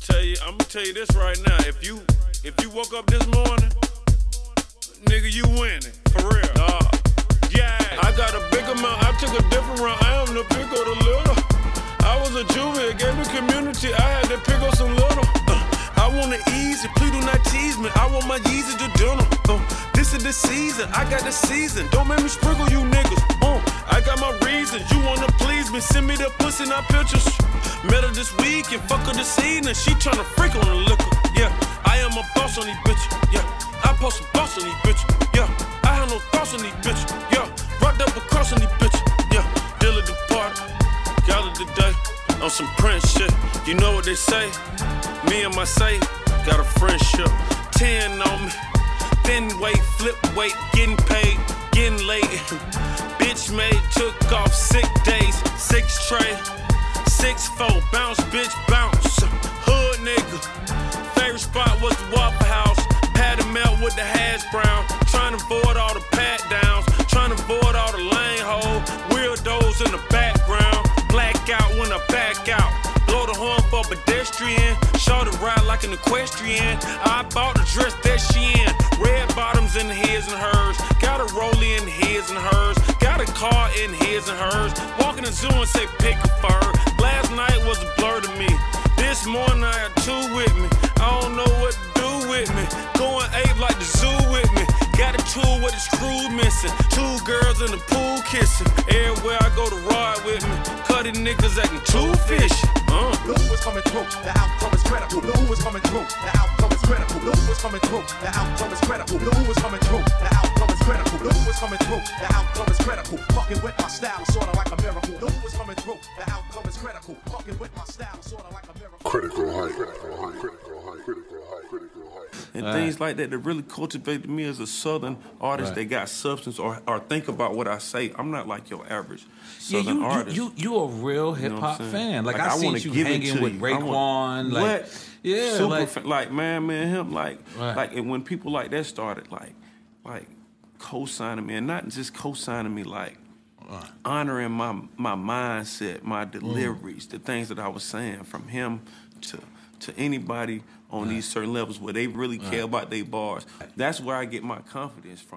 tell you, I'm gonna tell you this right now. If you if you woke up this morning, nigga, you winning. For real. Nah. Yeah. I got a big amount, I took a different route. I am the pick or the little. I was a juvie, gave me community. I had to pick up some little. Uh, I want it easy, please do not tease me. I want my Yeezy to dinner. Uh, this is the season, I got the season. Don't make me sprinkle you. I got my reasons. You wanna please me? Send me the pussy, not pictures. Met her this week and fuck her this evening. She tryna freak on the liquor. Yeah, I am a boss on these bitches. Yeah, I post some boss on these bitches. Yeah, I have no thoughts on these bitches. Yeah, rocked up across on these bitches. Yeah, deal dealer departed. Got it today on some Prince shit. You know what they say? Me and my say got a friendship. Ten on me. Thin weight, flip weight, getting paid, getting late. Made, took off sick days, six tray, six four, bounce, bitch, bounce. Hood nigga. Favorite spot was the Waffle House. Patty melt with the hash brown. Trying to avoid all the pat downs. Trying to avoid all the lane hole. Weirdos in the background. Black out when I back out. Blow the horn for pedestrian. Show the ride like an equestrian. I bought the dress that she in. Red bottoms in his and hers. Got a rollie in his and hers. Got a car in his and hers. Walking the zoo and say pick a fur. Last night was a blur to me. This morning I got two with me. I don't know what to do with me. Going ape like the zoo with me. Got a tool with a screw missing. Two girls in the pool kissing. Everywhere I go to ride with me. Cutting niggas acting too fishy. Uh. Blue is coming through, the outcome is critical. Blue is coming through, the outcome is critical. Blue is coming through, the outcome is critical. Blue is coming through, the outcome is critical. Fucking with my style, sorta like a miracle. Blue is coming through, the outcome is critical. Fucking with my style, sorta like a miracle. Critical height. Critical height. Critical height. Critical height. Critical height. and things like that that really cultivated me as a southern artist Right. that got substance or, or think about what I say. I'm not like your average Yeah, southern you, you artist. you you a real hip hop I'm fan. Like, Like, I, I seen wanna you give it hanging to with you. Raekwon. want- like, what? yeah, super like, fa- like man, man, him like Right. like and when people like that started like like co-signing me and not just co-signing me like honoring my my mindset, my Mm. deliveries, the things that I was saying from him to to anybody on these certain levels where they really care about their bars. That's where I get my confidence from.